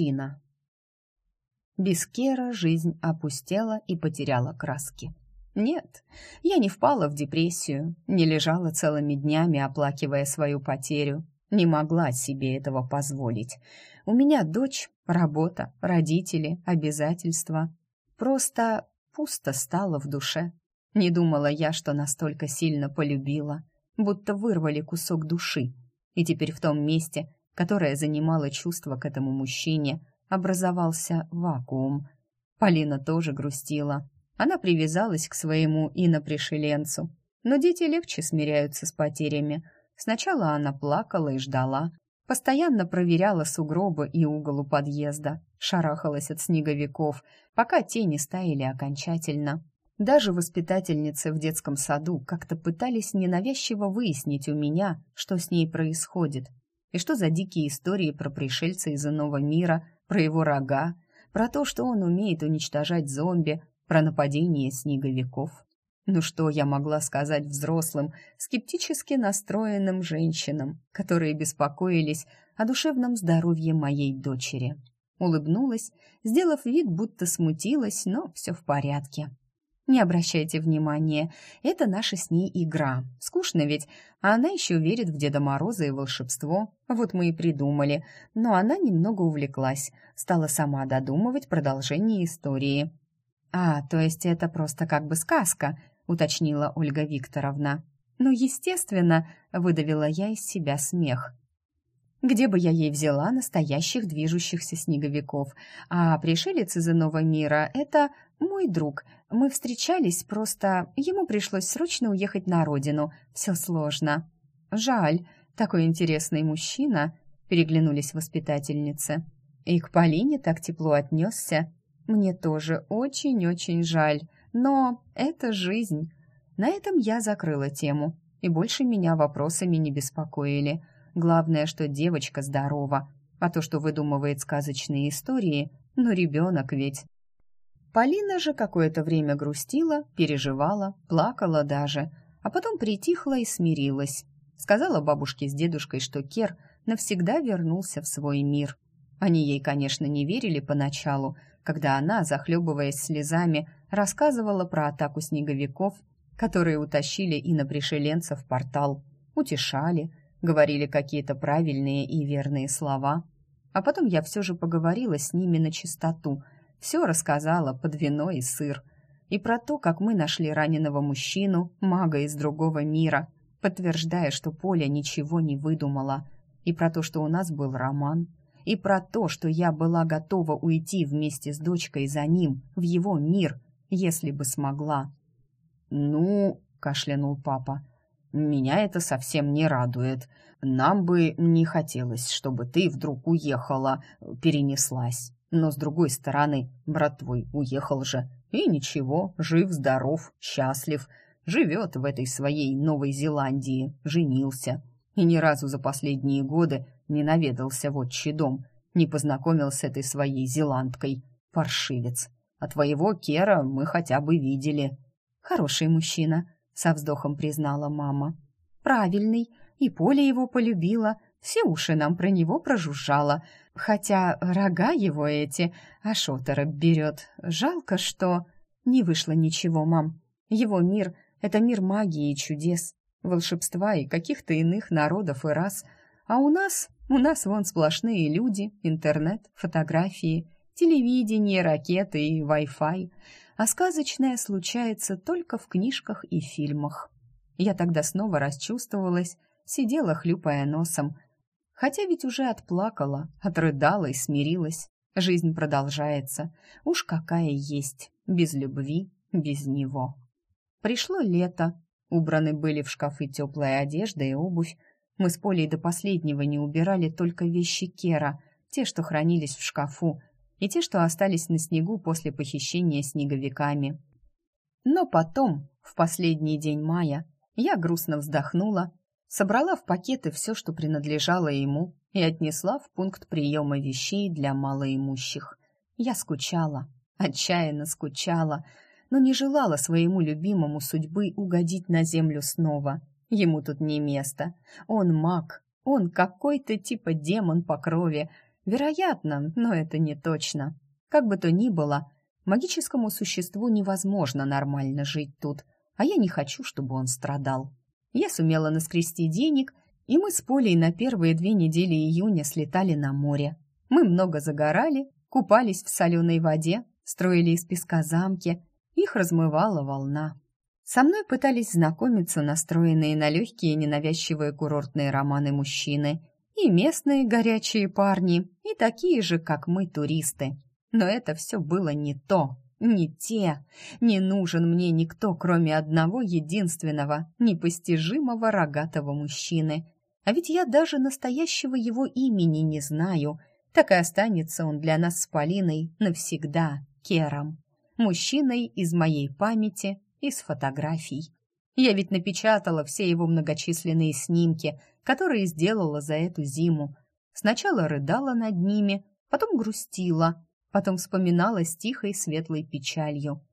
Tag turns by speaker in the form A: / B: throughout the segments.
A: Ирина. Без Кера жизнь опустела и потеряла краски. Нет, я не впала в депрессию, не лежала целыми днями, оплакивая свою потерю, не могла себе этого позволить. У меня дочь, работа, родители, обязательства. Просто пусто стало в душе. Не думала я, что настолько сильно полюбила, будто вырвали кусок души. И теперь в том месте, которое занимало чувство к этому мужчине, образовался вакуум. Полина тоже грустила. Она привязалась к своему инопришеленцу. Но дети легче смиряются с потерями. Сначала она плакала и ждала, постоянно проверяла сугробы и угол у подъезда, шарахалась от снеговиков, пока те не стаяли окончательно. Даже воспитательницы в детском саду как-то пытались ненавязчиво выяснить у меня, что с ней происходит, и что за дикие истории про пришельца из иного мира, про его рога, про то, что он умеет уничтожать зомби, про нападение снеговиков. Ну что я могла сказать взрослым, скептически настроенным женщинам, которые беспокоились о душевном здоровье моей дочери? Улыбнулась, сделав вид, будто смутилась, но все в порядке. Не обращайте внимания, это наша с ней игра. Скучно ведь, а она еще верит в Деда Мороза и волшебство. Вот мы и придумали. Но она немного увлеклась, стала сама додумывать продолжение истории. «А, то есть это просто как бы сказка», — уточнила Ольга Викторовна. «Ну, естественно», — выдавила я из себя смех. Где бы я ей взяла настоящих движущихся снеговиков? А пришелец из иного мира — это мой друг. Мы встречались, просто ему пришлось срочно уехать на родину. Все сложно. Жаль, такой интересный мужчина, переглянулись воспитательницы. И к Полине так тепло отнесся. Мне тоже очень-очень жаль, но это жизнь. На этом я закрыла тему, и больше меня вопросами не беспокоили — Главное, что девочка здорова, а то, что выдумывает сказочные истории, ну ребенок ведь. Полина же какое-то время грустила, переживала, плакала даже, а потом притихла и смирилась. Сказала бабушке с дедушкой, что Кер навсегда вернулся в свой мир. Они ей, конечно, не верили поначалу, когда она, захлебываясь слезами, рассказывала про атаку снеговиков, которые утащили инопришеленца в портал, утешали, говорили какие-то правильные и верные слова. А потом я все же поговорила с ними на чистоту, все рассказала под вино и сыр. И про то, как мы нашли раненого мужчину, мага из другого мира, подтверждая, что Поля ничего не выдумала. И про то, что у нас был роман. И про то, что я была готова уйти вместе с дочкой за ним, в его мир, если бы смогла. «Ну...» — кашлянул папа. Меня это совсем не радует. Нам бы не хотелось, чтобы ты вдруг уехала, перенеслась. Но с другой стороны, брат твой уехал же. И ничего, жив-здоров, счастлив. Живет в этой своей Новой Зеландии, женился. И ни разу за последние годы не наведался в отчий дом, не познакомился с этой своей зеландкой. Паршивец. А твоего Кера мы хотя бы видели. Хороший мужчина, со вздохом признала мама. Правильный, и Поля его полюбила, все уши нам про него прожужжала, хотя рога его эти Ашотера берет. Жалко, что... Не вышло ничего, мам. Его мир — это мир магии и чудес, волшебства и каких-то иных народов и рас. А у нас, у нас вон сплошные люди, интернет, фотографии, телевидение, ракеты и Wi-Fi а сказочное случается только в книжках и фильмах. Я тогда снова расчувствовалась, сидела, хлюпая носом, хотя ведь уже отплакала, отрыдала и смирилась. Жизнь продолжается, уж какая есть, без любви, без него. Пришло лето, убраны были в шкафы теплая одежда и обувь. Мы с Полей до последнего не убирали только вещи Кера, те, что хранились в шкафу, и те, что остались на снегу после похищения снеговиками. Но потом, в последний день мая, я грустно вздохнула, собрала в пакеты все, что принадлежало ему, и отнесла в пункт приема вещей для малоимущих. Я скучала, отчаянно скучала, но не желала своему любимому судьбы угодить на землю снова. Ему тут не место. Он маг, он какой-то типа демон по крови, Вероятно, но это не точно. Как бы то ни было, магическому существу невозможно нормально жить тут, а я не хочу, чтобы он страдал. Я сумела наскрести денег, и мы с Полей на первые две недели июня слетали на море. Мы много загорали, купались в соленой воде, строили из песка замки, их размывала волна. Со мной пытались знакомиться настроенные на легкие ненавязчивые курортные романы мужчины, и местные горячие парни, и такие же, как мы, туристы. Но это все было не то, не те. Не нужен мне никто, кроме одного единственного, непостижимого рогатого мужчины. А ведь я даже настоящего его имени не знаю. Так и останется он для нас с Полиной навсегда Кером. Мужчиной из моей памяти, из фотографий. Я ведь напечатала все его многочисленные снимки, которые сделала за эту зиму. Сначала рыдала над ними, потом грустила, потом вспоминала с тихой светлой печалью.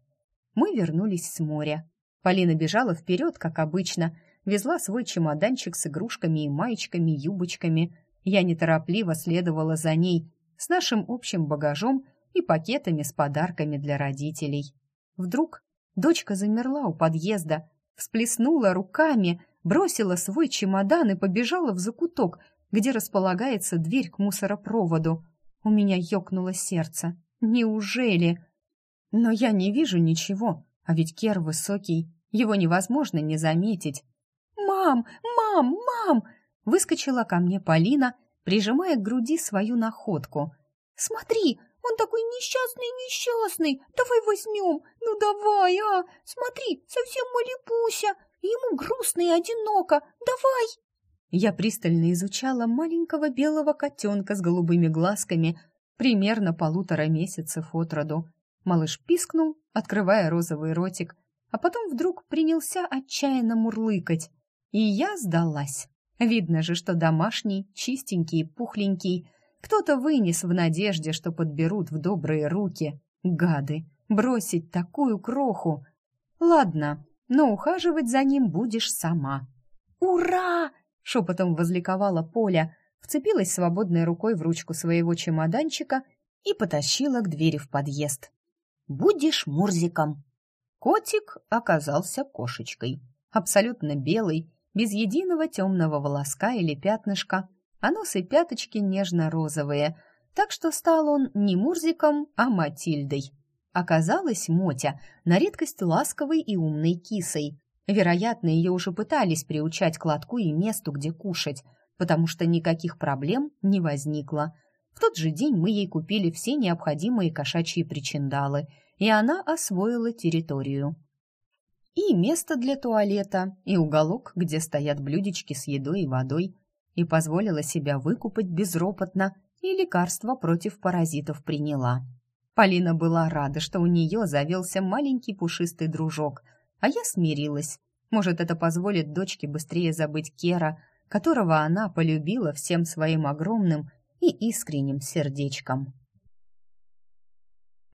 A: Мы вернулись с моря. Полина бежала вперед, как обычно, везла свой чемоданчик с игрушками и маечками, юбочками. Я неторопливо следовала за ней с нашим общим багажом и пакетами с подарками для родителей. Вдруг дочка замерла у подъезда, всплеснула руками, бросила свой чемодан и побежала в закуток, где располагается дверь к мусоропроводу. У меня ёкнуло сердце. Неужели? Но я не вижу ничего, а ведь Кер высокий, его невозможно не заметить. «Мам! Мам! Мам!» Выскочила ко мне Полина, прижимая к груди свою находку. «Смотри, он такой несчастный-несчастный! Давай возьмем! Ну давай, а! Смотри, совсем малипуся! Ему грустно и одиноко! Давай!» Я пристально изучала маленького белого котенка с голубыми глазками, примерно полутора месяцев от роду. Малыш пискнул, открывая розовый ротик, а потом вдруг принялся отчаянно мурлыкать. И я сдалась. Видно же, что домашний, чистенький, пухленький. Кто-то вынес в надежде, что подберут в добрые руки. Гады! Бросить такую кроху! Ладно, но ухаживать за ним будешь сама. «Ура!» шепотом возликовала Поля, вцепилась свободной рукой в ручку своего чемоданчика и потащила к двери в подъезд. «Будешь Мурзиком!» Котик оказался кошечкой, абсолютно белый, без единого темного волоска или пятнышка, а нос и пяточки нежно-розовые, так что стал он не Мурзиком, а Матильдой. Оказалась Мотя на редкость ласковой и умной кисой, Вероятно, ее уже пытались приучать к лотку и месту, где кушать, потому что никаких проблем не возникло. В тот же день мы ей купили все необходимые кошачьи причиндалы, и она освоила территорию. И место для туалета, и уголок, где стоят блюдечки с едой и водой, и позволила себя выкупать безропотно, и лекарства против паразитов приняла. Полина была рада, что у нее завелся маленький пушистый дружок – а я смирилась. Может, это позволит дочке быстрее забыть Кера, которого она полюбила всем своим огромным и искренним сердечком.